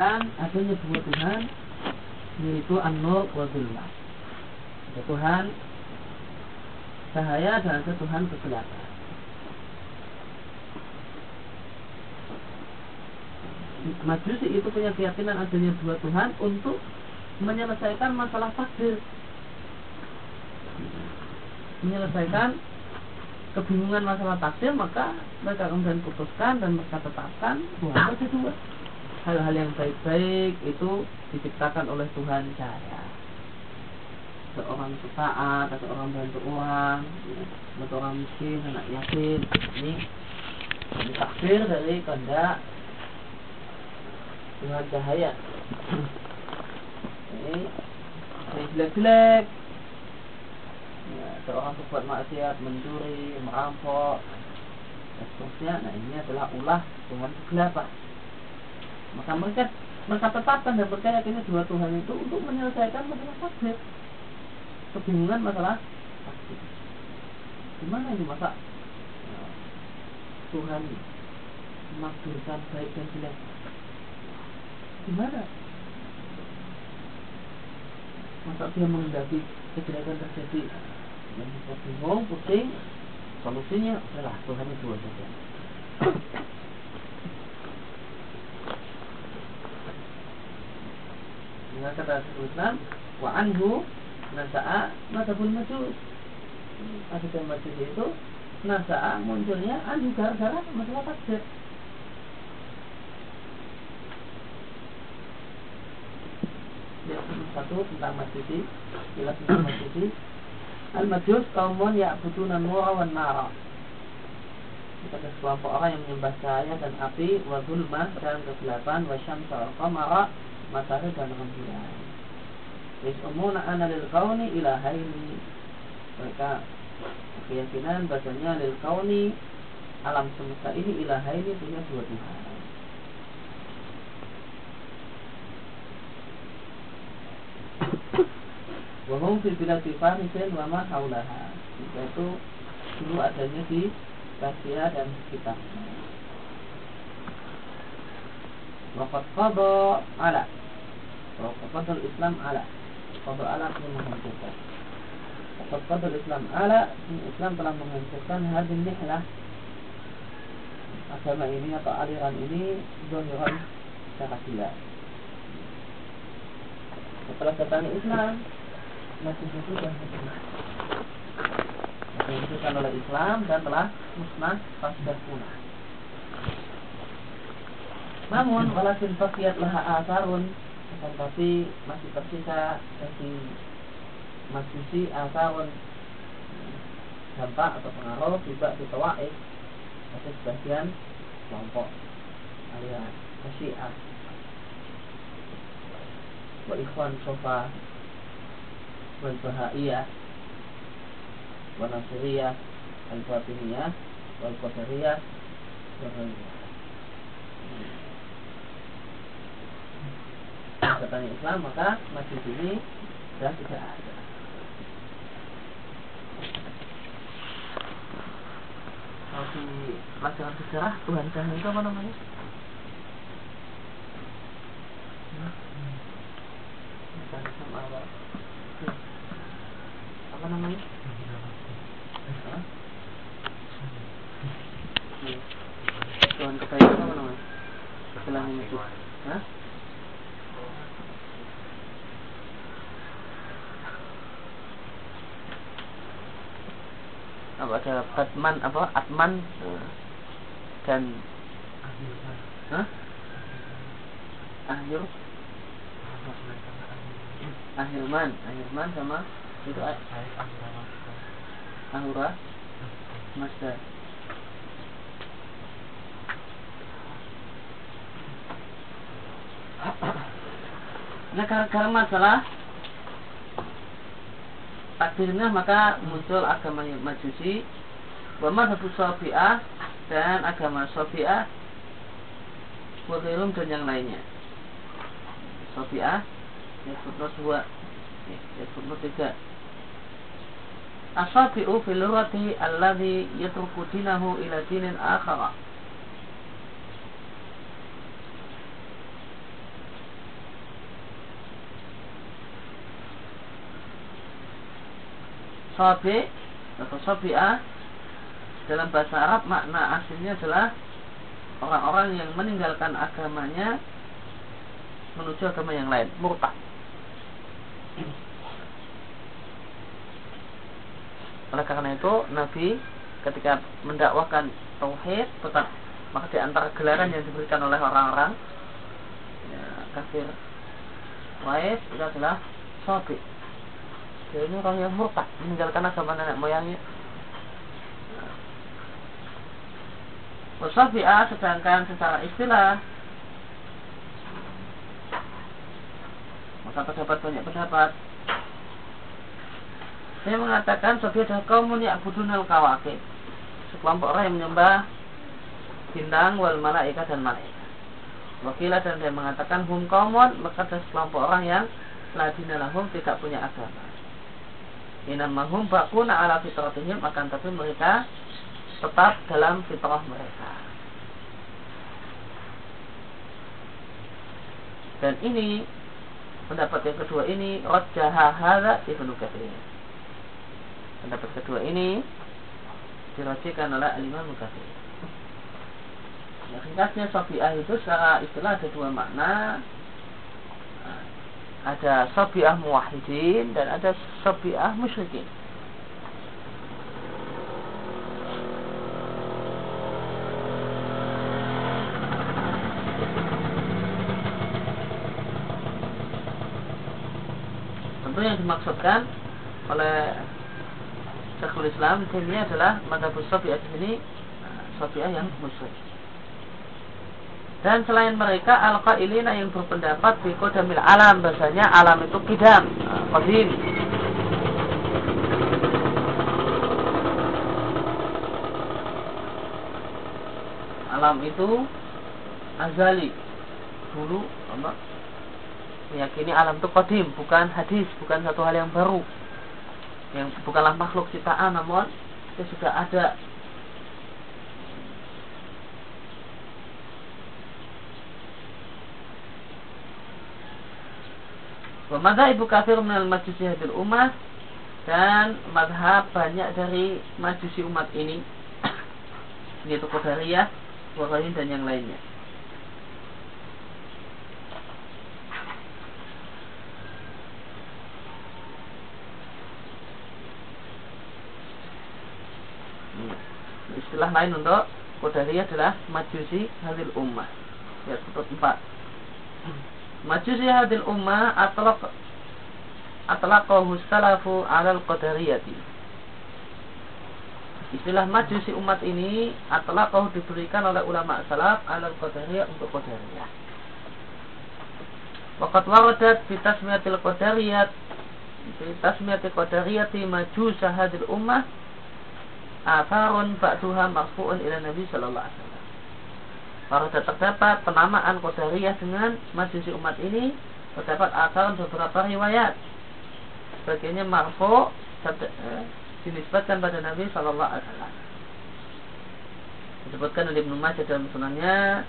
dan adanya dua Tuhan yaitu An-Nur wa Zulma. Ada Tuhan cahaya dan ada Tuhan kegelapan. Majusi itu punya keyakinan adanya dua Tuhan untuk menyelesaikan masalah takdir. Menyelesaikan kebingungan masalah takdir maka mereka kemudian putuskan dan mereka tetapkan Tuhan ada dua hal-hal yang baik-baik itu diciptakan oleh Tuhan saya. Seorang taat atau orang bantu orang atau orang miskin anak yatim ini ditakdir dari kehendak Tuhan cahaya. Ini jelek-jelek. Ya, seorang berbuat maksiat mencuri merampok dan seterusnya. Nah ini adalah ulah Tuhan kegelapan maka mereka mereka tetapkan dan percaya ini dua Tuhan itu untuk menyelesaikan masalah takdir. Kebingungan masalah takdir. Gimana ini masa Tuhan menakdirkan baik dan jelek? Gimana? Masa dia mengendaki kejelekan terjadi? Yang bisa bingung, pusing, solusinya adalah Tuhan itu saja. Dengan kata Islam wa anhu nasa'a madhabul majus. Akidah majus itu nasa'a munculnya anhu gara-gara masalah takdir. Satu tentang majusi, jelas tentang majusi. Al majus kaumun ya'buduna nura wan nara. Kita ada sekelompok orang yang menyembah cahaya dan api, wa zulmah dan kegelapan, wa syamsa wa qamara, matahari dan rembulan. Yas'umuna anna lil kauni ilahaini. Mereka keyakinan bahasanya lil kauni alam semesta ini ilahaini punya dua Tuhan. Wahum fil biladi farisin wa ma haulaha. Itu dulu adanya di Persia dan sekitarnya. Waqad qada ala Islam ala. Qada ala ini menghancurkan Waqad qada Islam ala Islam telah menghancurkan hadin nihlah Agama ini atau aliran ini Zohiran secara gila Setelah datang Islam Masih itu dan musnah. Dihancurkan oleh Islam dan telah musnah pasca punah. Namun walakin fakiyat laha asarun tetapi masih tersisa bagi majusi asarun dampak atau pengaruh juga di tawaif ada sebagian kelompok alias syiah. Wa ikhwan sofa wal bahaiyah wa nasiriyah al batiniyah wal qadariyah wa katanya Islam maka masjid ini sudah tidak ada. Kalau di pelajaran sejarah Tuhan Cahaya itu apa namanya? Sama apa? Apa namanya? Tuhan itu apa namanya? Setelah ini Hah? Apa ada Batman apa Atman. Dan Hah? Akhirman. Akhirman sama itu Ahura. Mazda Nah karena masalah takdirnya maka muncul agama majusi. Wa madhabu sofi'ah dan agama sofi'ah Wakirum dan yang lainnya. Sofi'ah Ya footnote dua. Ya footnote tiga. Asabi'u fil lurati alladhi yatruku dinahu ila dinin akhara sobi atau sobi'ah dalam bahasa Arab makna aslinya adalah orang-orang yang meninggalkan agamanya menuju agama yang lain, murtad. Oleh karena itu Nabi ketika mendakwakan tauhid tetap maka di antara gelaran yang diberikan oleh orang-orang ya, kafir Wais itu adalah Sobi. Ini orang yang murtad meninggalkan agama nenek moyangnya. Wasabi'ah sedangkan secara istilah maka terdapat banyak pendapat. Saya mengatakan Sofi adalah kaum yang budunal kawakib. Sekelompok orang yang menyembah bintang wal malaikat dan malaikat. Wakilah dan dia mengatakan hum kaumun maka ada sekelompok orang yang ladina lahum tidak punya agama Inamahum bakuna ala fitratihim akan tapi mereka tetap dalam fitrah mereka. Dan ini pendapat yang kedua ini rajjaha hadza Ibnu Katsir. Pendapat kedua ini dirajikan oleh Imam Katsir. Ya, ringkasnya Sofiah itu secara istilah ada dua makna. Ada Sofiah muwahidin dan ada Sofiah musyrikin. Tentu yang dimaksudkan oleh Syekhul Islam ini adalah madhabus Sofiah ini Sofiah yang musyrik. Dan selain mereka al-qailina yang berpendapat di kodamil alam bahasanya alam itu kidam, qadim. Alam itu azali. Dulu apa? meyakini alam itu kodim, bukan hadis, bukan satu hal yang baru. Yang bukanlah makhluk ciptaan, namun itu sudah ada. Wamada ibu kafir menal majusi hadir umat dan madhab banyak dari majusi umat ini yaitu Qadariyah, Wahrain dan yang lainnya. istilah lain untuk Qadariyah adalah Majusi Hadil Ummah. Ya, seperti empat. Majusi Hadil Ummah atlaq atlaqahu salafu alal Qadariyati. Istilah Majusi umat ini atlaqahu diberikan oleh ulama salaf alal Qadariyah untuk Qadariyah. Waqat waradat fi tasmiyatil Qadariyat fi tasmiyatil Qadariyati Majusa Hadil Ummah Atharun ba'duha marfu'un ila Nabi sallallahu alaihi wasallam. Para terdapat penamaan Qadariyah dengan majusi umat ini terdapat atharun beberapa riwayat. Sebagiannya marfu' eh, dinisbatkan pada Nabi sallallahu alaihi wasallam. Disebutkan oleh Ibnu Majah dalam sunannya,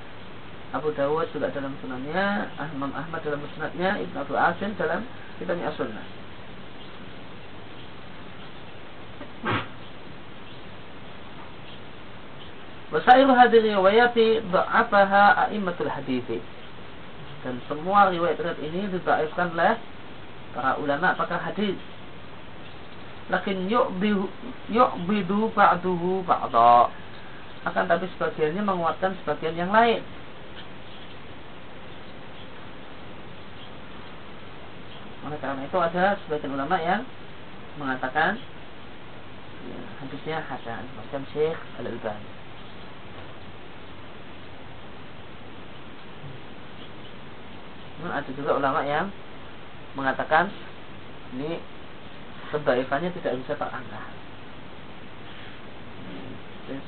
Abu Dawud juga dalam sunannya, Imam Ahmad dalam musnadnya, Ibnu Abu Asim dalam kitabnya As-Sunnah. Wasairu hadir riwayati da'afaha a'immatul hadithi. Dan semua riwayat-riwayat ini didaifkan oleh para ulama pakar hadis. Lakin yu'bidu ba'duhu ba'da. Akan tapi sebagiannya menguatkan sebagian yang lain. Oleh karena itu ada sebagian ulama yang mengatakan ya, hadisnya hasan macam Syekh Al-Albani. Namun ada juga ulama yang mengatakan ini kebaikannya tidak bisa terangkat.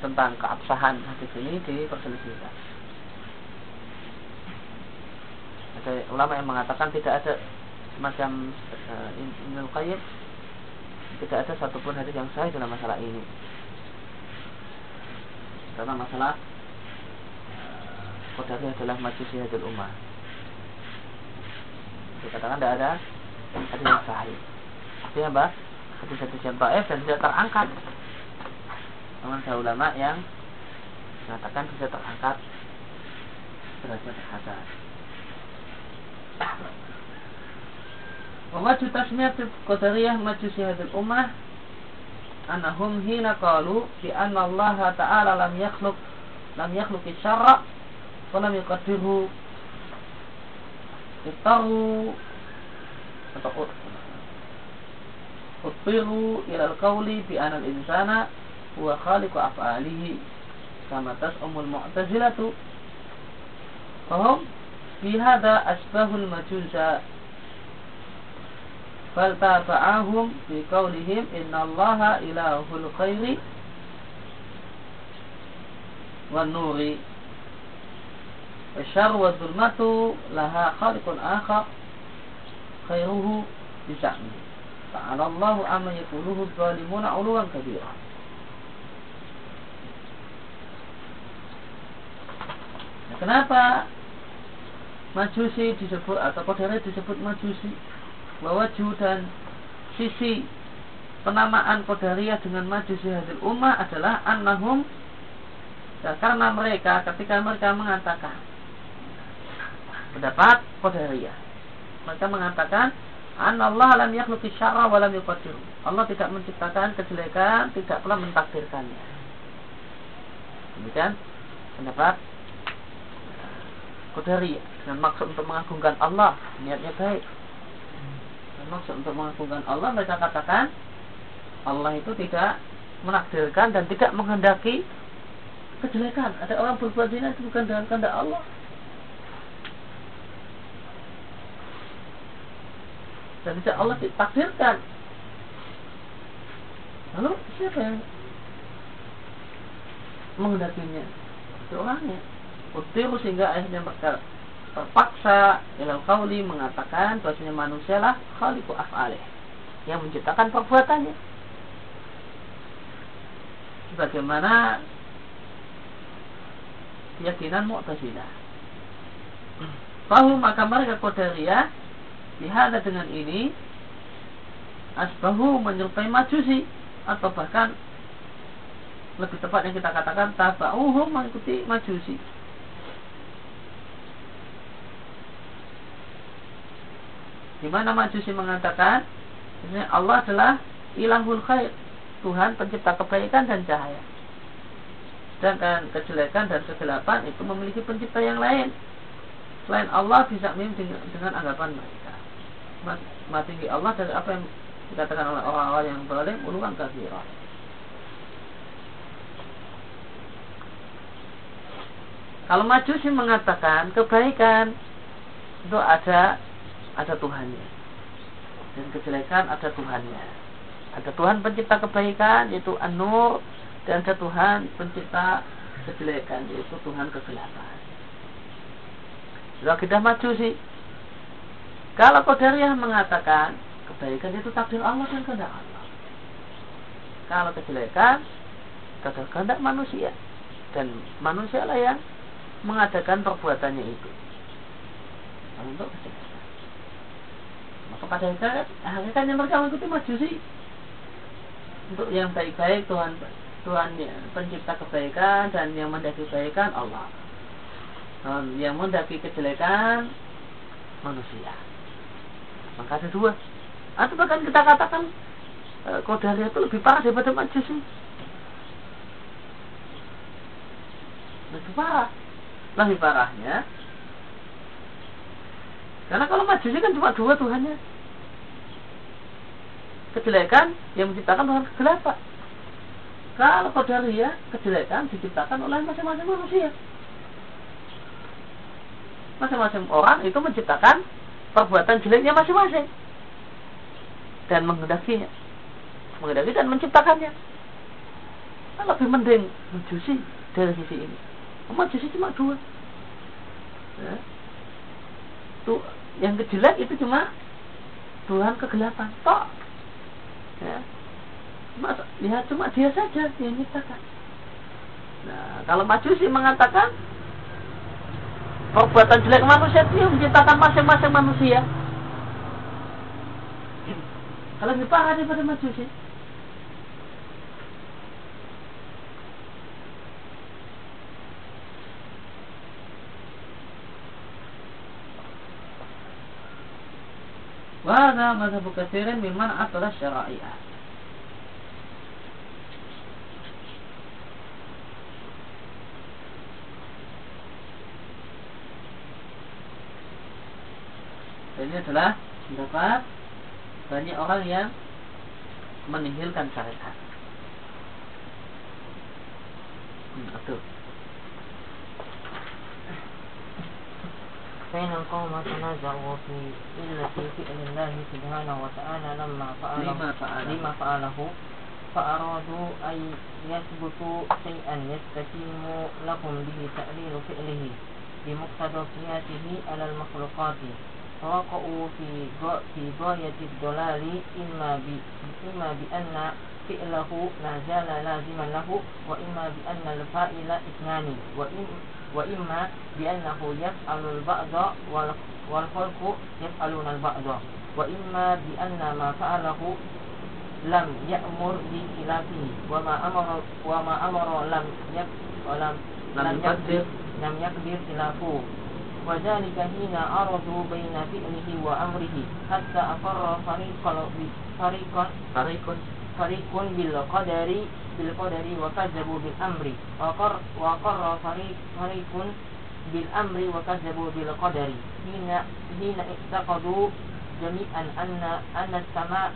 Tentang keabsahan hadis ini diperselisihkan. Ada ulama yang mengatakan tidak ada semacam uh, Ibnu Qayyim tidak ada satupun hadis yang sahih dalam masalah ini. Karena masalah Qadariyah adalah majusi hadil ummah dikatakan tidak ada hadis yang sahih. Artinya apa? Hadis-hadis yang baif dan tidak terangkat. Teman saya ulama yang mengatakan bisa terangkat. Derajat hasan Wajib tasmiyat qadariyah majusi hadil ummah anahum hina kalu bi anna Allah ta'ala lam yakhluk lam yakhluq syarra wa lam اضطروا اضطروا إلى القول بأن الإنسان هو خالق أفعاله كما تزعم المعتزلة فهم في هذا أشبه المجوس فالتابعهم في قولهم إن الله إله الخير والنور Wa zulmatu laha akhar khairuhu bisa'ni. Yakuluhu zalimuna nah, kenapa majusi disebut atau kodere disebut majusi? Bahwa dan sisi penamaan Qadariyah dengan Majusi hasil umat adalah annahum ya, karena mereka ketika mereka mengatakan pendapat Qadariyah mereka mengatakan Allah lam yakhluqi syarra wa lam. Allah tidak menciptakan kejelekan, tidak pula mentakdirkannya. Demikian pendapat Qadariyah dengan maksud untuk mengagungkan Allah, niatnya baik. Dengan maksud untuk mengagungkan Allah mereka katakan Allah itu tidak menakdirkan dan tidak menghendaki kejelekan. Ada orang berbuat zina itu bukan dengan kehendak Allah. Dan tidak Allah ditakdirkan. Lalu siapa yang menghendakinya? Itu orangnya. Utiru sehingga akhirnya mereka terpaksa ilal kauli mengatakan bahwasanya manusia lah khaliqu af'alih yang menciptakan perbuatannya. Sebagaimana keyakinan Mu'tazilah. Fahum maka mereka Qadariyah Dihada dengan ini asbahu menyerupai majusi atau bahkan lebih tepat yang kita katakan tabauhum mengikuti majusi. Di mana majusi mengatakan Allah adalah ilahul khair, Tuhan pencipta kebaikan dan cahaya. Sedangkan kejelekan dan kegelapan itu memiliki pencipta yang lain. Selain Allah bisa dengan, dengan anggapan mereka mati tinggi Allah dari apa yang dikatakan oleh orang-orang yang zalim uluan kafirah. Kalau majusi mengatakan kebaikan itu ada ada Tuhannya dan kejelekan ada Tuhannya. Ada Tuhan pencipta kebaikan yaitu An-Nur dan ada Tuhan pencipta kejelekan yaitu Tuhan kegelapan. Sudah kita majusi kalau Qadariyah mengatakan kebaikan itu takdir Allah dan kehendak Allah. Kalau kejelekan kehendak manusia dan manusia lah yang mengadakan perbuatannya itu untuk kejelekan. Maka pada hakikatnya mereka mengikuti majusi untuk yang baik-baik Tuhan Tuhan pencipta kebaikan dan yang mendaki kebaikan Allah. Dan yang mendaki kejelekan manusia maka ada dua. Atau bahkan kita katakan e, Qadariyah itu lebih parah daripada Majusi lebih parah. Lebih parahnya karena kalau Majusi kan cuma dua Tuhannya. Kejelekan yang menciptakan Tuhan kegelapan. Kalau Qadariyah kejelekan diciptakan oleh masing-masing manusia. Masing-masing orang itu menciptakan perbuatan jeleknya masing-masing. Dan menghendakinya. Menghendaki dan menciptakannya. Nah, lebih mending menjusi dari sisi ini. Majusi cuma dua. Ya. tuh yang kejelek itu cuma Tuhan kegelapan. Tok. Ya. Mas, lihat cuma dia saja yang menciptakan. Nah kalau majusi mengatakan perbuatan jelek manusia itu menciptakan masing-masing manusia. lebih parah daripada majusi Wahada madhabu kasirin mimman adalah syara'iyah. Ini adalah pendapat banyak orang yang menihilkan syariat. Hmm, betul. فإن القوم تنازعوا في إلة فعل الله سبحانه وتعالى لما فعله لما فعله. لما فعله فأرادوا أن يثبتوا شيئا يستقيم لهم به تأليل فعله بمقتضى قياسه على المخلوقات فوقعوا في في غاية الضلال إما إما بأن فعله لا زال لازما له وإما بأن الفاعل اثنان وإما وإما بأنه يفعل البعض والخلق يفعلون البعض وإما بأن ما فعله لم يأمر بخلافه وما أمر وما أمر لم يك ولم لم يقدر. لم يقدر خلافه. وذلك حين عرضوا بين فعله وأمره حتى أقر فريق فريق فريق فريق بالقدر بالقدر وكذبوا بالأمر. وقر وقر فريق فريق بالأمر وكذبوا بالقدر. حين حين اعتقدوا جميعا أن أن السماء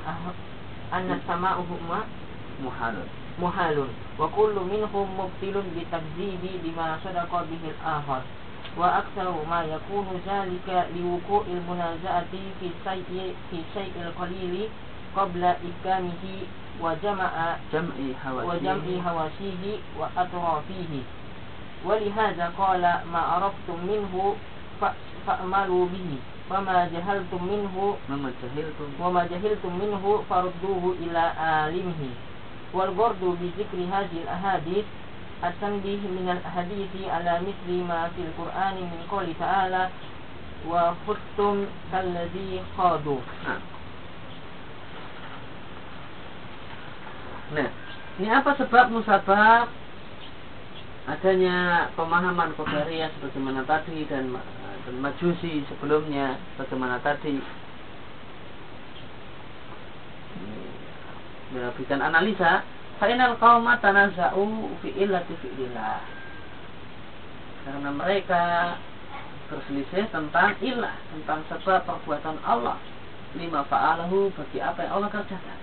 أن السماء هما محال. محال. وكل منهم مبطل بالتكذيب بما صدق به الآخر. وأكثر ما يكون ذلك لوقوع المنازعة في الشيء في الشيء القليل قبل إحكامه وجمع جمع وجمع حواشيه وأطرافه ولهذا قال ما عرفتم منه فأملوا به. وما جهلتم منه وما جهلتم وما جهلتم منه فردوه إلى عالمه. والبرد بذكر هذه الأحاديث التنبيه من الحديث على مثل ما في القرآن من قول تعالى وخذتم كالذي خاضوا Nah, ini apa sebab musabab adanya pemahaman Qadariyah sebagaimana tadi dan, dan Majusi sebelumnya sebagaimana tadi berikan analisa Fainal qauma tanaza'u fi illati fi'lillah. Karena mereka berselisih tentang ilah Tentang sebab perbuatan Allah. Lima fa'alahu bagi apa yang Allah kerjakan.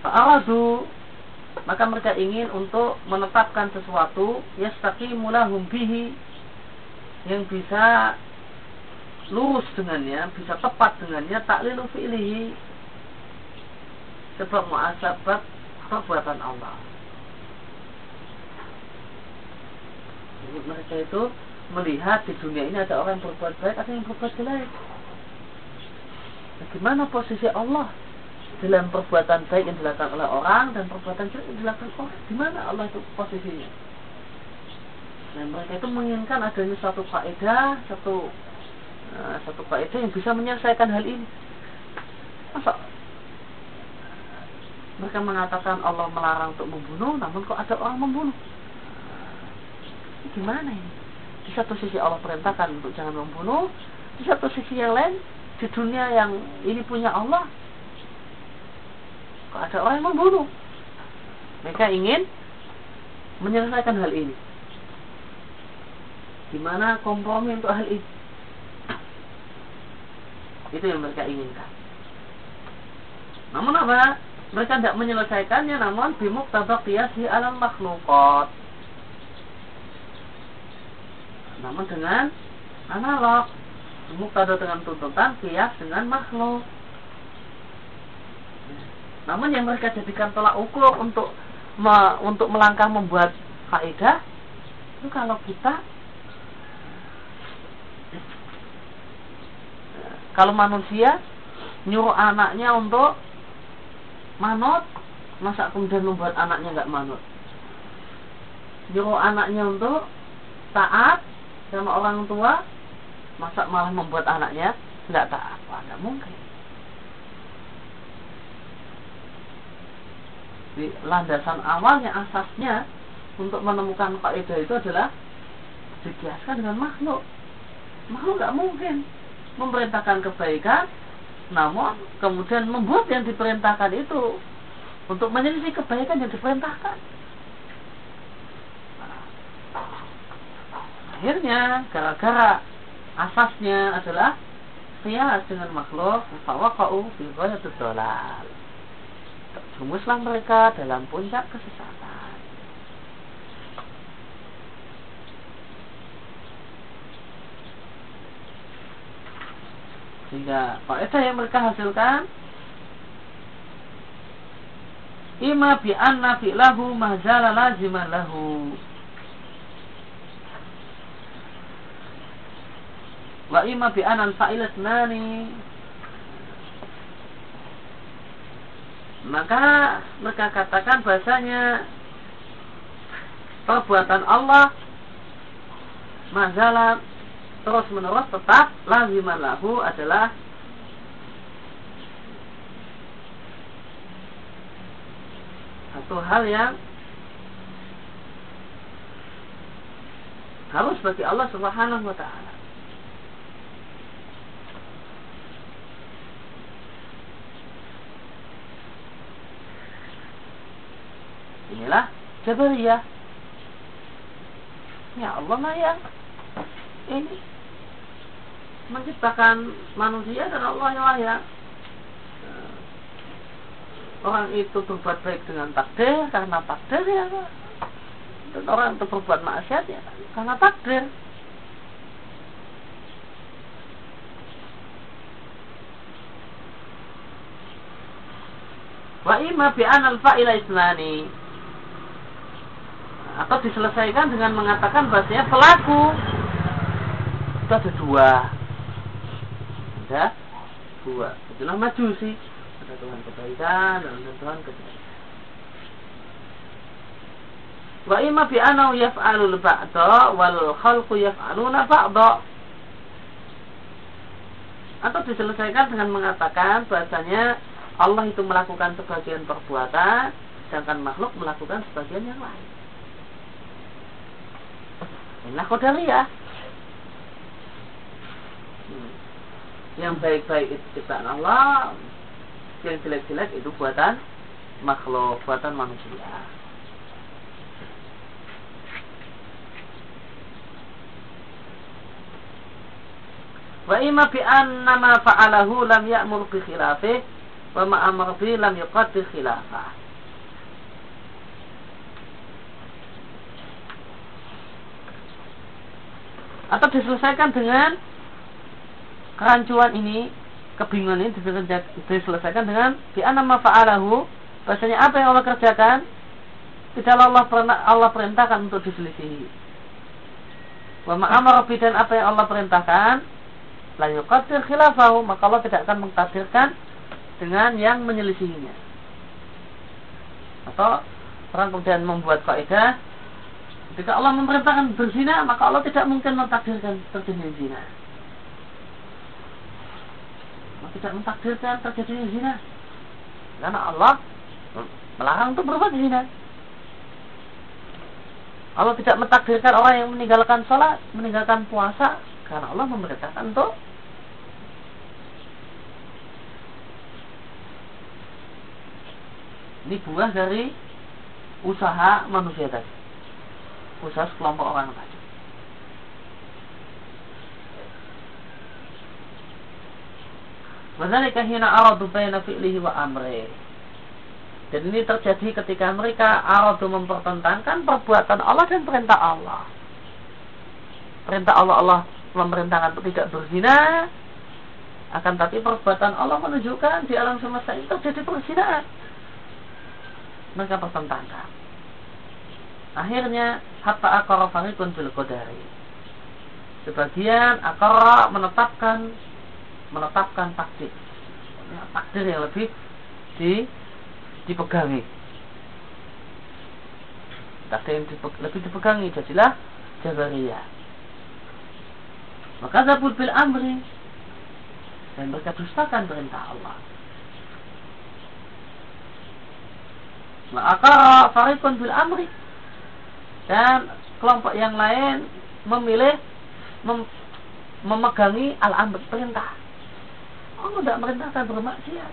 Fa'aradu maka mereka ingin untuk menetapkan sesuatu yastaqimu lahum bihi yang bisa lurus dengannya, bisa tepat dengannya taklilu fi'lihi sebab muasabat perbuatan Allah. Jadi mereka itu melihat di dunia ini ada orang yang berbuat baik, ada yang berbuat jelek. Bagaimana posisi Allah dalam perbuatan baik yang dilakukan oleh orang dan perbuatan jelek yang dilakukan orang. Di mana Allah itu posisinya? Dan mereka itu menginginkan adanya satu faedah, satu uh, satu faedah yang bisa menyelesaikan hal ini. Masa mereka mengatakan Allah melarang untuk membunuh, namun kok ada orang membunuh? Gimana ini? Di satu sisi Allah perintahkan untuk jangan membunuh, di satu sisi yang lain di dunia yang ini punya Allah Kok ada orang yang membunuh? Mereka ingin menyelesaikan hal ini. Gimana kompromi untuk hal ini? Itu yang mereka inginkan. Namun apa? Mereka tidak menyelesaikannya namun bimuk tabak di alam makhlukot. Namun dengan analog. Bimuk dengan tuntutan kias dengan makhluk. Namun yang mereka jadikan tolak ukur untuk me, untuk melangkah membuat kaidah itu kalau kita kalau manusia nyuruh anaknya untuk manut masa kemudian membuat anaknya nggak manut? Nyuruh anaknya untuk taat sama orang tua masa malah membuat anaknya nggak taat? Wah nggak mungkin. Di landasan awalnya asasnya untuk menemukan kaidah itu adalah dikiaskan dengan makhluk. Makhluk nggak mungkin. Memerintahkan kebaikan namun kemudian membuat yang diperintahkan itu untuk menyelisih kebaikan yang diperintahkan. Akhirnya gara-gara asasnya adalah kias dengan makhluk, fawaqa'u fi ghayatul dolal. Terjumuslah mereka dalam puncak kesesatan. Sehingga faedah yang mereka hasilkan Ima bi anna lahu mahzala laziman lahu. Wa ima bi anna fa'ilat nani Maka mereka katakan bahasanya perbuatan Allah mazalah terus menerus tetap laziman lahu adalah satu hal yang harus bagi Allah Subhanahu wa taala. Inilah Jabariyah. Ya Allah lah ini menciptakan manusia dan Allah lah yang orang itu berbuat baik dengan takdir karena takdir ya. Dan orang itu berbuat maksiat ya karena takdir. Wa imma bi anal fa'ila isnani. Atau diselesaikan dengan mengatakan bahasanya pelaku itu ada dua ada dua itulah majusi ada Tuhan kebaikan dan ada Tuhan kebaikan. Wa imma bi anau yaf'alul ba'da wal khalqu yaf'aluna ba'da. Atau diselesaikan dengan mengatakan bahasanya Allah itu melakukan sebagian perbuatan sedangkan makhluk melakukan sebagian yang lain. Inilah kodariyah. Hmm. Yang baik-baik itu ciptaan Allah, yang jelek-jelek itu buatan makhluk, buatan manusia. Wa imma bi anna ma fa'alahu lam ya'mur bi khilafih wa ma amara bi lam yuqaddir khilafah. Atau diselesaikan dengan kerancuan ini kebingungan ini diselesaikan dengan di anama fa'alahu bahasanya apa yang Allah kerjakan? Tidaklah Allah pernah Allah perintahkan untuk diselisihi. Wa ma'amar dan apa yang Allah perintahkan la yuqaddir khilafahu maka Allah tidak akan mengtakdirkan dengan yang menyelisihinya. Atau orang kemudian membuat kaidah ketika Allah memerintahkan berzina maka Allah tidak mungkin mentakdirkan terjadinya zina tidak mentakdirkan terjadinya zina. Karena Allah melarang untuk berbuat zina. Allah tidak mentakdirkan orang yang meninggalkan sholat, meninggalkan puasa, karena Allah memerintahkan untuk ini buah dari usaha manusia tadi. Usaha sekelompok orang tadi. Wadzalika hina aradu baina fi'lihi wa amri. Dan ini terjadi ketika mereka aradu mempertentangkan perbuatan Allah dan perintah Allah. Perintah Allah Allah memerintahkan untuk tidak berzina, akan tapi perbuatan Allah menunjukkan di alam semesta ini terjadi perzinaan. Mereka pertentangkan. Akhirnya hatta akara fariqun bil qadari. Sebagian akara menetapkan menetapkan takdir. Ya, takdir yang lebih di dipegangi. Takdir yang dipe, lebih dipegangi jadilah jabariyah. Maka zabul bil amri. Dan mereka dustakan perintah Allah. Maka farikun bil amri. Dan kelompok yang lain memilih mem memegangi al-amr perintah. Allah tidak merintahkan bermaksiat.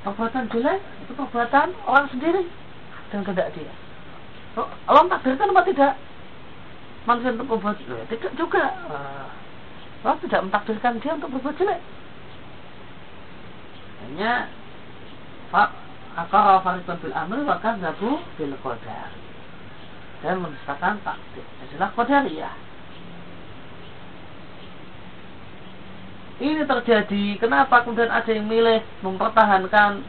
Perbuatan jelek itu perbuatan orang sendiri dan tidak dia. Oh, Allah takdirkan apa tidak? Manusia untuk berbuat jelek? Tidak juga. Allah tidak mentakdirkan dia untuk berbuat jelek. Hanya akara farikun bil amri wa kadzabu bil qadar. Dan mendustakan takdir. Adalah qadariyah. Ini terjadi. Kenapa kemudian ada yang milih mempertahankan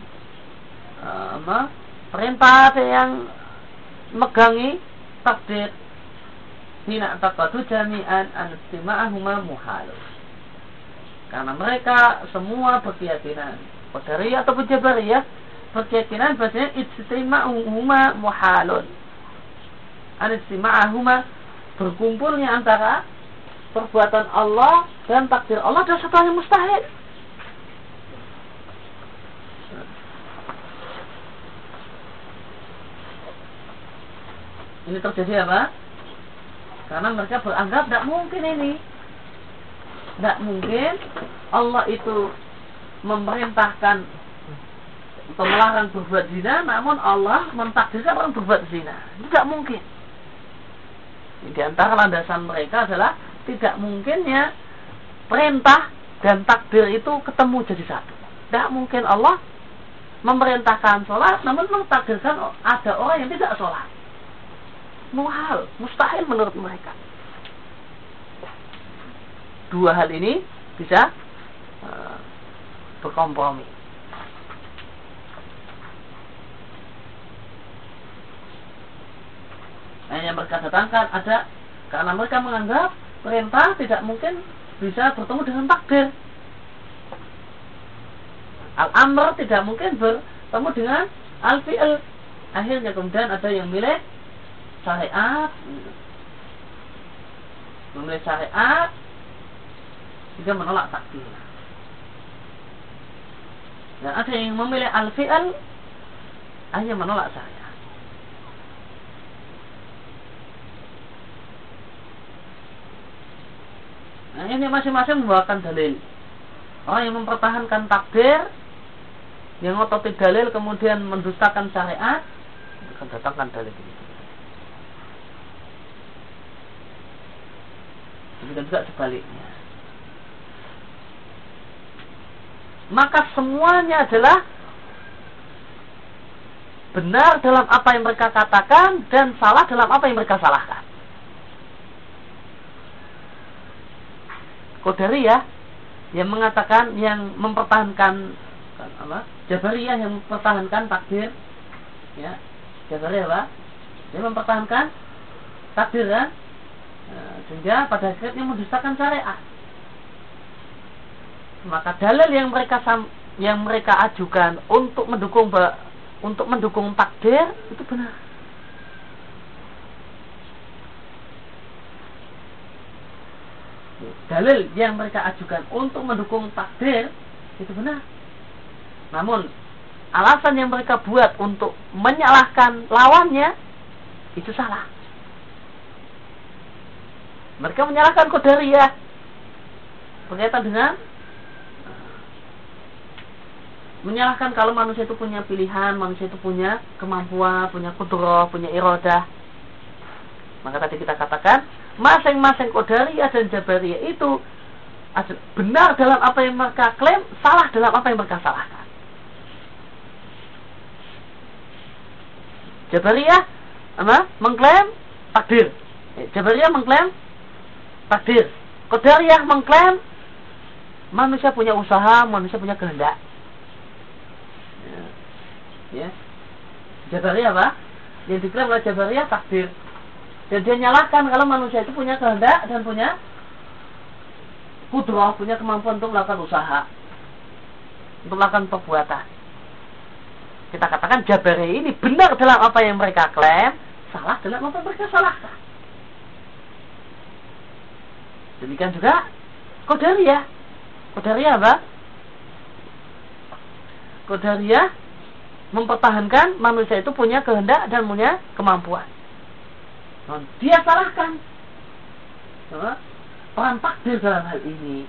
uh, perintah ada yang megangi takdir? Hina takadu jami'an anastima'ahuma muhal karena mereka semua berkeyakinan. Qadari ataupun ya berkeyakinan bahasanya istima'ahuma muhalun anastima'ahuma berkumpulnya antara perbuatan Allah dan takdir Allah adalah hal yang mustahil. Ini terjadi apa? Karena mereka beranggap tidak mungkin ini. Tidak mungkin Allah itu memerintahkan atau melarang berbuat zina, namun Allah mentakdirkan orang berbuat zina. Tidak mungkin. Di antara landasan mereka adalah tidak mungkinnya perintah dan takdir itu ketemu jadi satu. Tidak mungkin Allah memerintahkan sholat, namun mentakdirkan ada orang yang tidak sholat. Muhal, mustahil menurut mereka. Dua hal ini bisa uh, berkompromi. Yang mereka datangkan ada karena mereka menganggap perintah tidak mungkin bisa bertemu dengan takdir. Al-amr tidak mungkin bertemu dengan al-fi'l. Akhirnya kemudian ada yang milih syariat. Memilih syariat juga menolak takdir. Dan ada yang memilih al-fi'l hanya menolak syariat. Nah, ini masing-masing membawakan dalil. Orang yang mempertahankan takdir, yang ngototin dalil kemudian mendustakan syariat, akan datangkan dalil ini. Demikian juga sebaliknya. Maka semuanya adalah benar dalam apa yang mereka katakan dan salah dalam apa yang mereka salahkan. Qadariyah yang mengatakan yang mempertahankan apa? Jabariyah yang mempertahankan takdir ya. Jabariyah apa? Yang mempertahankan takdir? Nah, sehingga pada akhirnya mendustakan syariat. Maka dalil yang mereka yang mereka ajukan untuk mendukung untuk mendukung takdir itu benar. Dalil yang mereka ajukan untuk mendukung takdir itu benar. Namun alasan yang mereka buat untuk menyalahkan lawannya itu salah. Mereka menyalahkan Qadariyah berkaitan dengan menyalahkan kalau manusia itu punya pilihan, manusia itu punya kemampuan, punya kudroh, punya irodah. Maka tadi kita katakan masing-masing Qadariyah dan Jabariyah itu benar dalam apa yang mereka klaim, salah dalam apa yang mereka salahkan. Jabariyah apa? mengklaim takdir. Jabariyah mengklaim takdir. Qadariyah mengklaim manusia punya usaha, manusia punya kehendak. Ya. ya. Jabariyah apa? Yang diklaim oleh Jabariyah takdir. Dan dia nyalahkan kalau manusia itu punya kehendak dan punya kudroh, punya kemampuan untuk melakukan usaha. Untuk melakukan perbuatan. Kita katakan Jabari ini benar dalam apa yang mereka klaim, salah dalam apa yang mereka salahkan. Demikian juga Qadariyah. Qadariyah apa? Qadariyah mempertahankan manusia itu punya kehendak dan punya kemampuan. Dia salahkan peran takdir dalam hal ini.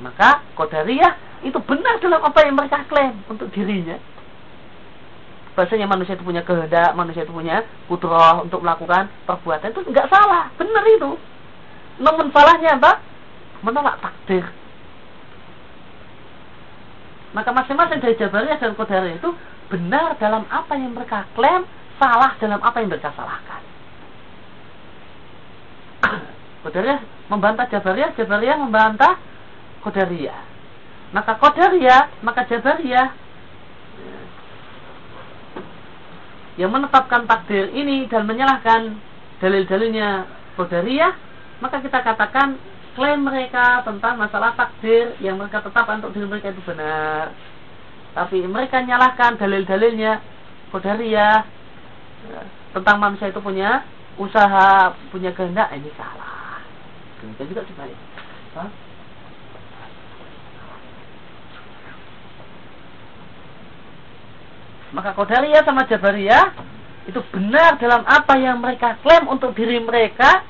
Maka Qadariyah itu benar dalam apa yang mereka klaim untuk dirinya. Bahasanya manusia itu punya kehendak, manusia itu punya putra untuk melakukan perbuatan itu enggak salah, benar itu. Namun salahnya apa? Menolak takdir maka masing-masing dari Jabariyah dan Qadariyah itu benar dalam apa yang mereka klaim, salah dalam apa yang mereka salahkan. Qadariyah membantah Jabariyah, Jabariyah membantah Qadariyah. Maka Qadariyah, maka Jabariyah yang menetapkan takdir ini dan menyalahkan dalil-dalilnya Qadariyah, maka kita katakan klaim mereka tentang masalah takdir yang mereka tetapkan untuk diri mereka itu benar. Tapi mereka nyalahkan dalil-dalilnya ya, tentang manusia itu punya usaha, punya kehendak, ini salah. Demikian juga dibalik. Maka Qadariyah sama Jabariyah itu benar dalam apa yang mereka klaim untuk diri mereka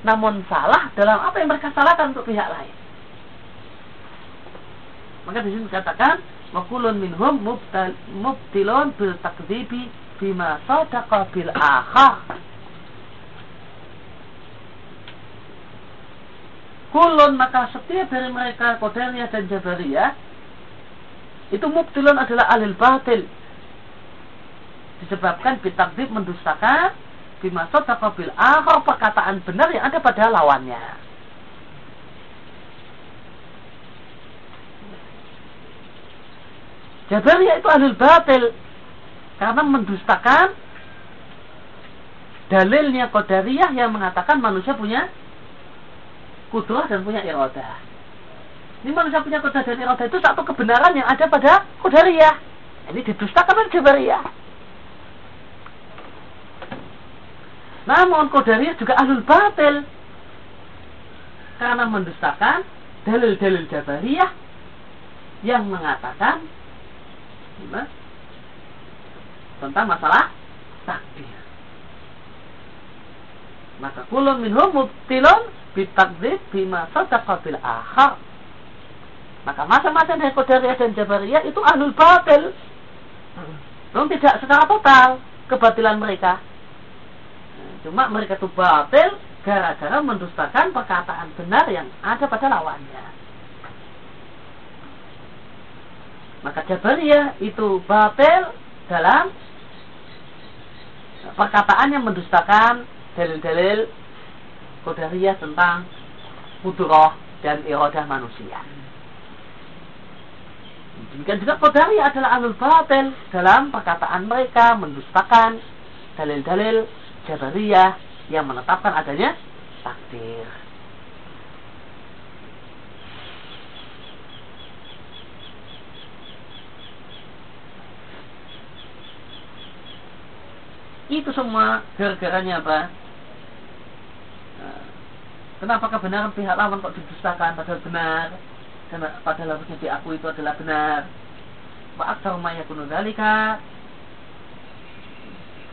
namun salah dalam apa yang mereka salahkan untuk pihak lain. Maka di sini dikatakan wakulun minhum mubtilun bil takdzibi bima sadaqa bil akhar. Kulun maka setiap dari mereka Qadariyah dan Jabariyah itu mubtilun adalah alil batil disebabkan bitakdib mendustakan bima sadaqa bil akhar perkataan benar yang ada pada lawannya. Jabariyah itu ahli batil karena mendustakan dalilnya Qadariyah yang mengatakan manusia punya kudrah dan punya irodah. Ini manusia punya kudrah dan irodah itu satu kebenaran yang ada pada Qadariyah. Ini didustakan oleh Jabariyah. Namun Qadariyah juga ahlul batil. Karena mendustakan dalil-dalil Jabariyah yang mengatakan? Tentang masalah takdir. Maka kulun minhum mubtilun bitakdzib bima sadaqa bil akhar. Maka masa-masa dari dan Jabariyah itu ahlul batil. Namun tidak secara total kebatilan mereka. Cuma mereka itu batil gara-gara mendustakan perkataan benar yang ada pada lawannya. Maka Jabariyah itu batil dalam perkataan yang mendustakan dalil-dalil Qadariyah tentang Kudroh dan irodah manusia. Demikian juga Qadariyah adalah alul batil dalam perkataan mereka mendustakan dalil-dalil Jabariyah yang menetapkan adanya takdir. Itu semua gara-garanya apa? Kenapa kebenaran pihak lawan kok didustakan padahal benar? Karena padahal harusnya diakui itu adalah benar. Wa aktsar ma yakunu dzalika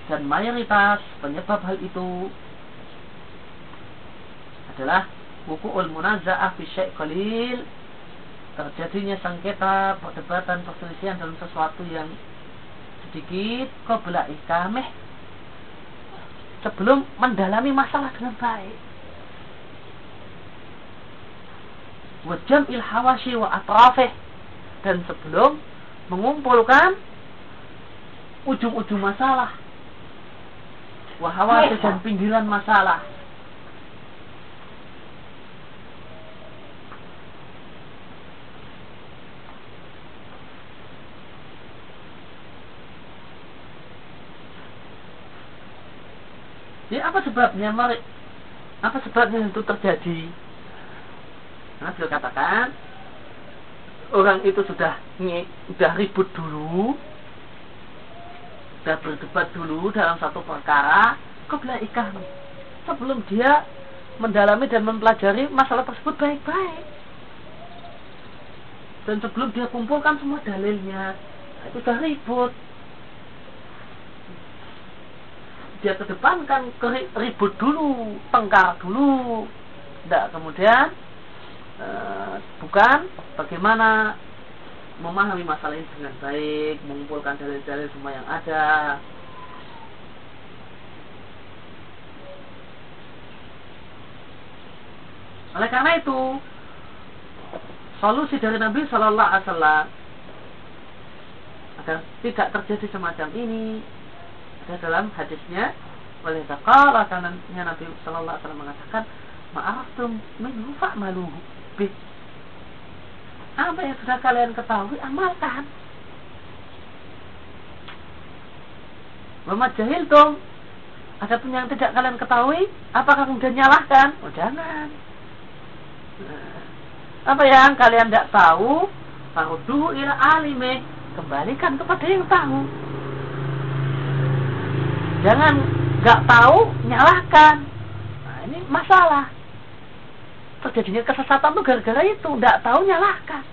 dan mayoritas penyebab hal itu adalah buku ul munaza'ah fi syai' qalil terjadinya sengketa perdebatan perselisihan dalam sesuatu yang sedikit qabla ikameh sebelum mendalami masalah dengan baik. Wajam il hawashi wa atrafih. Dan sebelum mengumpulkan ujung-ujung masalah. Wahawati dan pinggiran masalah. Jadi apa sebabnya? Mari. Apa sebabnya itu terjadi? Nah, beliau katakan orang itu sudah sudah ribut dulu sudah berdebat dulu dalam satu perkara ikah sebelum dia mendalami dan mempelajari masalah tersebut baik-baik. Dan sebelum dia kumpulkan semua dalilnya itu sudah ribut dia kedepankan ribut dulu tengkar dulu. Tidak kemudian e, bukan bagaimana memahami masalah ini dengan baik mengumpulkan dalil-dalil semua yang ada. Oleh karena itu solusi dari Nabi Shallallahu Alaihi Wasallam agar tidak terjadi semacam ini ada dalam hadisnya. Oleh takala karena Nabi Shallallahu Alaihi Wasallam mengatakan ma'araftum minhu fa'maluhu bih apa yang sudah kalian ketahui amalkan. Mama jahil ada pun yang tidak kalian ketahui apakah kemudian nyalahkan? Oh jangan. Nah, apa yang kalian tidak tahu dulu ila alime kembalikan kepada yang tahu jangan nggak tahu nyalahkan. Nah, ini masalah. Terjadinya kesesatan tuh gara-gara itu. Tidak tahu nyalahkan.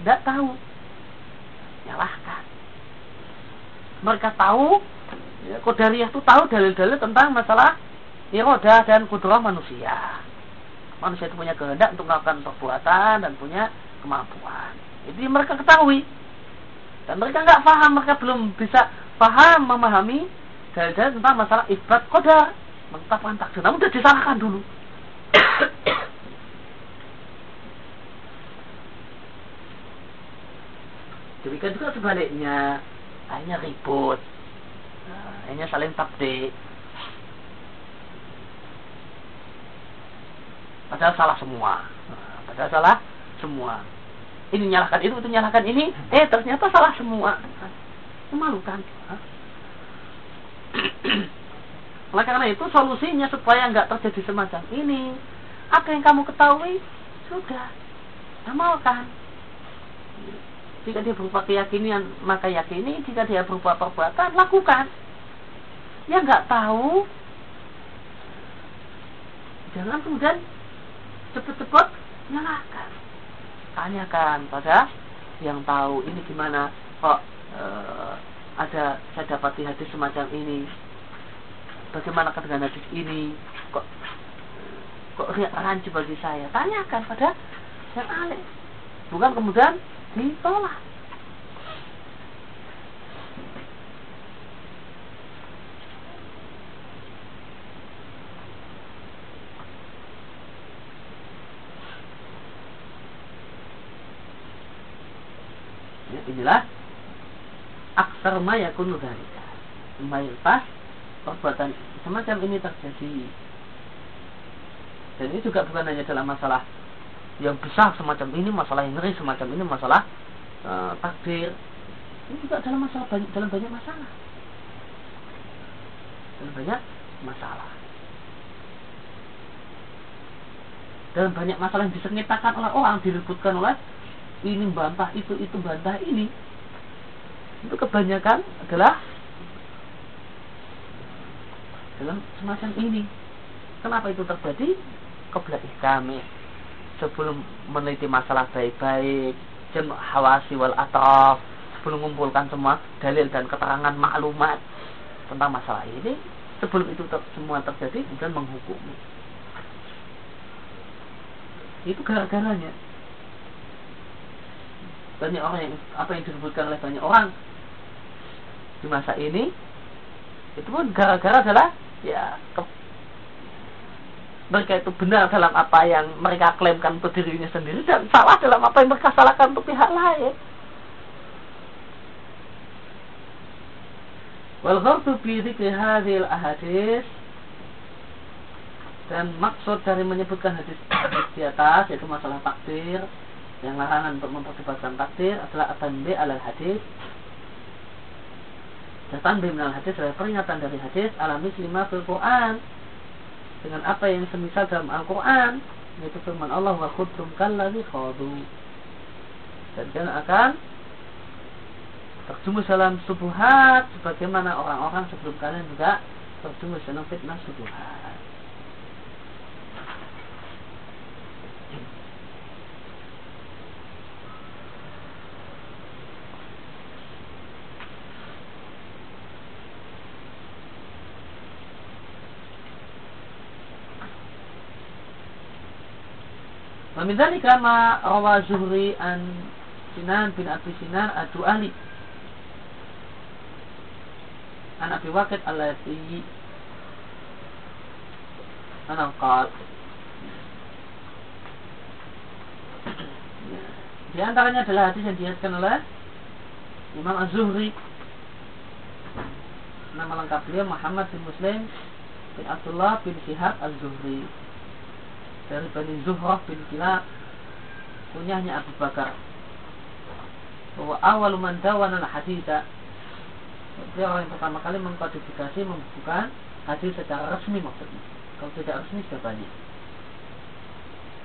Tidak tahu. Nyalahkan. Mereka tahu ya, Qadariyah itu tahu dalil-dalil tentang masalah iroda dan kudrah manusia. Manusia itu punya kehendak untuk melakukan perbuatan dan punya kemampuan. Jadi mereka ketahui. Dan mereka nggak paham, mereka belum bisa paham memahami dalil-dalil tentang masalah ibad kodar. Menetapkan takdir. Namun sudah disalahkan dulu. Demikian juga sebaliknya, hanya ribut, hanya saling tabdik. Padahal salah semua. Padahal salah semua. Ini nyalahkan itu, itu nyalahkan ini. Eh ternyata salah semua. Memalukan. Oleh karena itu solusinya supaya nggak terjadi semacam ini. Apa yang kamu ketahui sudah amalkan. Jika dia berupa keyakinan maka yakini. Jika dia berupa perbuatan lakukan. Yang nggak tahu jangan kemudian cepat-cepat nyalakan tanyakan pada yang tahu ini gimana kok e, ada saya dapati hadis semacam ini. Bagaimana dengan hadis ini? Kok kok rancu bagi saya? Tanyakan pada yang alim bukan kemudian ditolak inilah aksar ma yakunu dhalika mayilpas perbuatan semacam ini terjadi. Dan ini juga bukan hanya dalam masalah yang besar semacam ini masalah yang ngeri semacam ini masalah uh, takdir. Ini juga dalam masalah banyak dalam banyak masalah. Dalam banyak masalah. Dalam banyak masalah yang disengitakan oleh orang diributkan oleh ini bantah itu itu bantah ini itu kebanyakan adalah dalam semacam ini. Kenapa itu terjadi? Kebelah kami sebelum meneliti masalah baik-baik jem hawasi wal atraf sebelum mengumpulkan semua dalil dan keterangan maklumat tentang masalah ini sebelum itu ter semua terjadi kemudian menghukumi. Itu gara-garanya. Banyak orang yang apa yang disebutkan oleh banyak orang di masa ini itu pun gara-gara adalah ya ke, mereka itu benar dalam apa yang mereka klaimkan untuk dirinya sendiri dan salah dalam apa yang mereka salahkan untuk pihak lain. Wal ghardu bi ahadis dan maksud dari menyebutkan hadis, di atas yaitu masalah takdir yang larangan untuk memperdebatkan takdir adalah atanbi alal hadis dan bi minal hadis adalah peringatan dari hadis alamis lima fil Quran. Dengan apa yang semisal dalam Al-Quran yaitu firman Allah wa khudrum kalladhi khadu dan kalian akan terjumus dalam subuhat sebagaimana orang-orang sebelum kalian juga terjumus dalam fitnah subuhat Meminta kama rawa Zuhri an Sinan bin Abi Sinan adu Ali an Abi Waqid alati anam qal. Di antaranya adalah hadis yang dihasilkan oleh Imam Az-Zuhri. Nama lengkap beliau Muhammad bin Muslim bin Abdullah bin Syihab Az-Zuhri dari Bani Zuhrah bin Kilab punyanya Abu Bakar. Bahwa awal man dawana haditha dia orang yang pertama kali mengkodifikasi membukukan hadis secara resmi maksudnya. Kalau tidak resmi sudah banyak.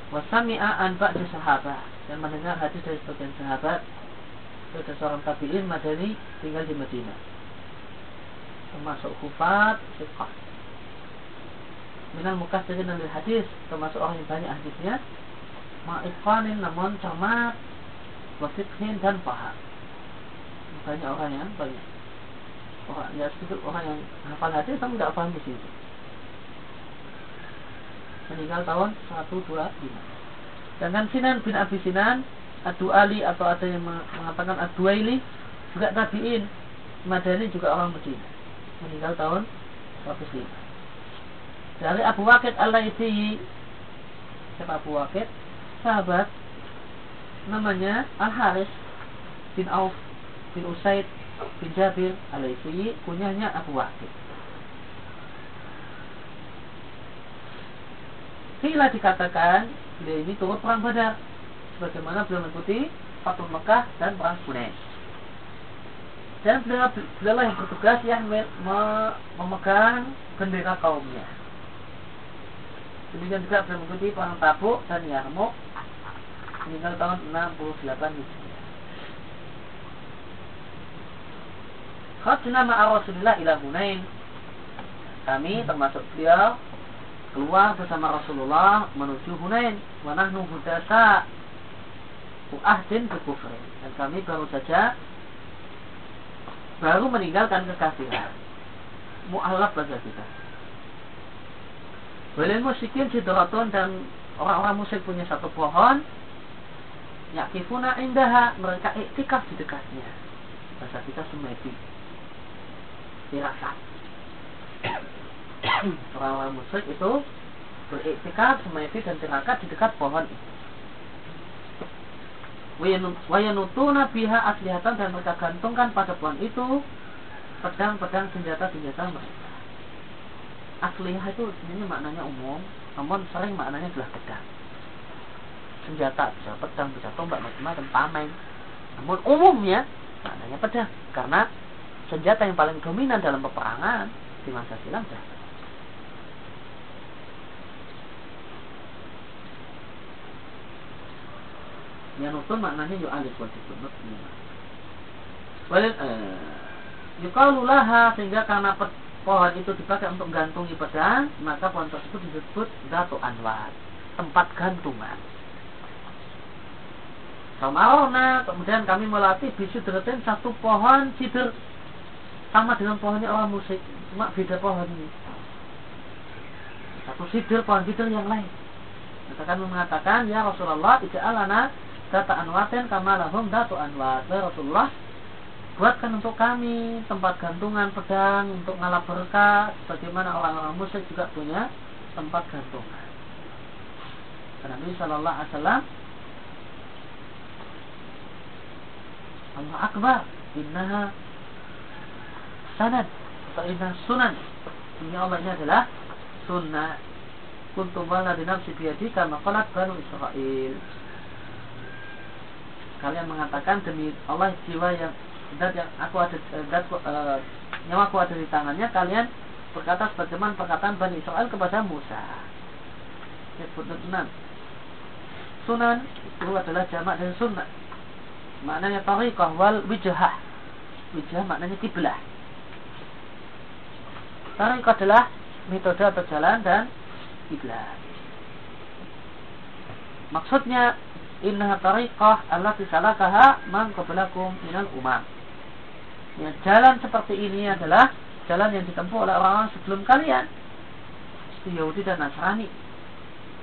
Wasami'a an ba'di sahabat dan mendengar hadis dari sebagian sahabat itu ada seorang tabi'in madani tinggal di Madinah. Termasuk kufat siqah minal mukasirin dari hadis termasuk orang yang banyak hadisnya. Ma'ifanin namun cermat wasithin dan paham banyak orang yang banyak. Orang ya sedikit orang yang hafal hadis tapi tidak paham di situ. Meninggal tahun 125 dengan Sinan bin Abi Sinan Adu Ali atau ada yang mengatakan Adu Ali juga tabiin. Madani juga orang Medina meninggal tahun 105 dari Abu Waqid Al-Laitsi siapa Abu Waqid sahabat namanya Al Haris bin Auf bin Usaid bin Jabir Al-Laitsi kunyahnya Abu Waqid Bila dikatakan beliau ini turut perang Badar sebagaimana beliau mengikuti Fatul Mekah dan perang. Dan beliau beliau yang bertugas yang memegang bendera kaumnya. Demikian juga beliau mengikuti perang Tabuk dan Yarmuk meninggal tahun 68 Hijriah. Khadna ma'a Rasulullah ila Hunain. Kami termasuk beliau keluar bersama Rasulullah menuju Hunain. Wa nahnu hudasa uahdin kekufrin. Dan kami baru saja baru meninggalkan kekafiran. Mu'alaf bahasa kita. Walil musyrikin sidratun dan orang-orang musyrik punya satu pohon yakifuna indaha mereka iktikaf di dekatnya. Bahasa kita semedi. Dirasa orang-orang musyrik itu beriktikaf semedi dan tirakat di dekat pohon itu. Wayanutuna biha aslihatan dan mereka gantungkan pada pohon itu pedang-pedang senjata-senjata mereka asliyah itu sebenarnya maknanya umum namun sering maknanya adalah pedang senjata bisa pedang bisa tombak macam-macam tameng. Namun umumnya maknanya pedang karena senjata yang paling dominan dalam peperangan di masa silam adalah yang nutun maknanya yu alif wajib nut walil eh, yukalulaha sehingga karena pohon itu dipakai untuk gantungi pedang, maka pohon tersebut disebut Datu Anwar, tempat gantungan. Samarona, kemudian kami melatih bisu deretin satu pohon cider sama dengan pohonnya orang musik, cuma beda pohon ini. Satu sider, pohon sider yang lain. Mereka kami mengatakan, ya Rasulullah, tidak alana data anwaten kamalahum datu anwat. Rasulullah, buatkan untuk kami tempat gantungan pedang untuk ngalap berkah bagaimana orang-orang musyrik juga punya tempat gantungan. Karena Nabi Shallallahu Alaihi Wasallam Allah Akbar innaha sanad atau inna sunan. Ini Allah ini adalah sunnah. Kuntum wala di nafsi biyadi kama qalat banu Israel kalian mengatakan demi Allah jiwa yang dat yang aku ada dat uh, nyawa aku ada di tangannya kalian berkata sebagaimana perkataan Bani Israel kepada Musa. Ya, sunan. Sunan itu adalah jamak dari sunnah. Maknanya tariqah wal wijah. Wijah maknanya kiblah. Tariqah adalah metode atau jalan dan kiblat. Maksudnya inna tariqah allati salakaha man qablakum minal umam Ya, jalan seperti ini adalah jalan yang ditempuh oleh orang-orang sebelum kalian. Yahudi dan Nasrani.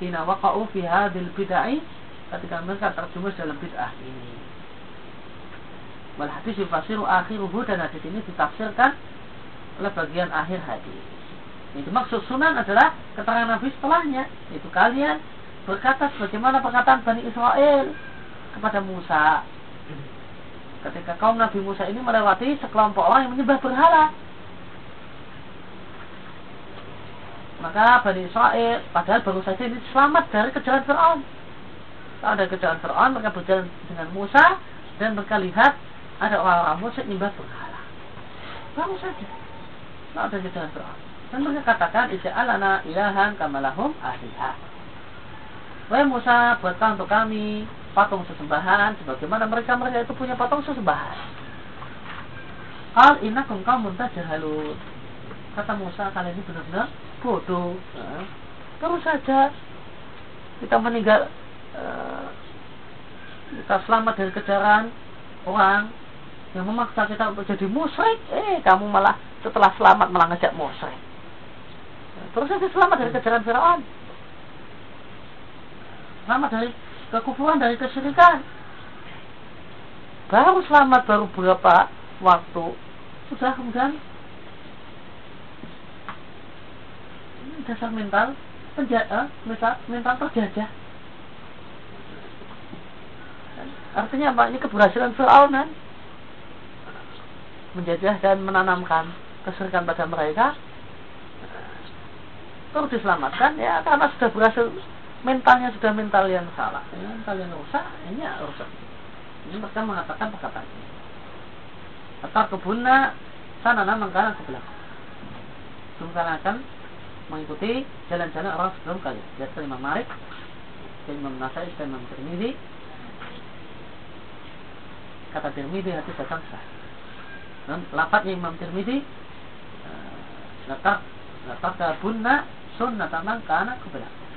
hina waqa'u fi hadil bid'ai ketika mereka terjumus dalam bid'ah ini. Wal hadis yufasiru akhiruhu dan hadis ini ditafsirkan oleh bagian akhir hadis. Itu maksud sunan adalah keterangan Nabi setelahnya. Itu kalian berkata sebagaimana perkataan Bani Israel kepada Musa. Ketika kaum Nabi Musa ini melewati sekelompok orang yang menyembah berhala. Maka Bani Israel padahal baru saja ini selamat dari kejaran Fir'aun. Ada kejaran Fir'aun mereka berjalan dengan Musa dan mereka lihat ada orang-orang musyrik menyembah berhala. Baru saja. Saat ada kejaran Fir'aun. Dan mereka katakan alana ilahan kamalahum ahliha. Wahai Musa, buatkan untuk kami patung sesembahan sebagaimana mereka mereka itu punya patung sesembahan. Al innakum kaumun jahalut. Kata Musa, kalian ini benar-benar bodoh. Nah, terus saja kita meninggal uh, kita selamat dari kejaran orang yang memaksa kita untuk jadi musyrik. Eh, kamu malah setelah selamat malah ngejak musyrik. Terus saja selamat dari kejaran Fir'aun. Selamat dari kekufuran, dari kesyirikan. Baru selamat baru berapa waktu. Sudah kemudian dasar mental penjaga, mental, mental terjajah. Artinya apa? Ini keberhasilan Fir'aun kan? Menjajah dan menanamkan kesyirikan pada mereka terus diselamatkan ya karena sudah berhasil mentalnya sudah mental yang salah. Mental yang rusak ini rusak. Ini mereka mengatakan perkataan ini. Atau kebunna sana nama mengkana ke belakang. Kalian akan mengikuti jalan-jalan orang sebelum kalian. Lihat Imam Malik Imam Nasai Imam Tirmidzi kata Tirmidzi hati datang sah. Dan lapatnya Imam Tirmidzi eh, letak letak bunna sunnah tanam ke anak kebelah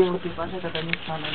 yang pas katanya sana